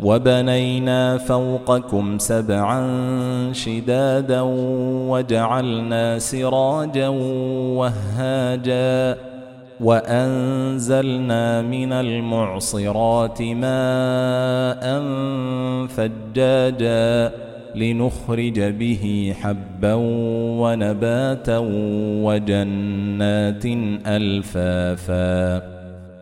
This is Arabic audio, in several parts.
وبنينا فوقكم سبعا شدادا وجعلنا سراجا وهاجا وأنزلنا من المعصرات ماء فجاجا لنخرج به حبا ونباتا وجنات ألفافا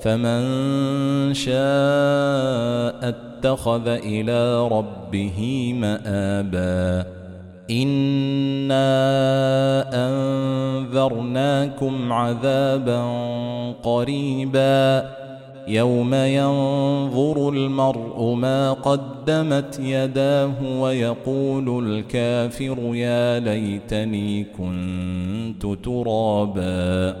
فمن شاء اتخذ إلى ربه مآبا. إنا أنذرناكم عذابا قريبا. يوم ينظر المرء ما قدمت يداه ويقول الكافر يا ليتني كنت ترابا.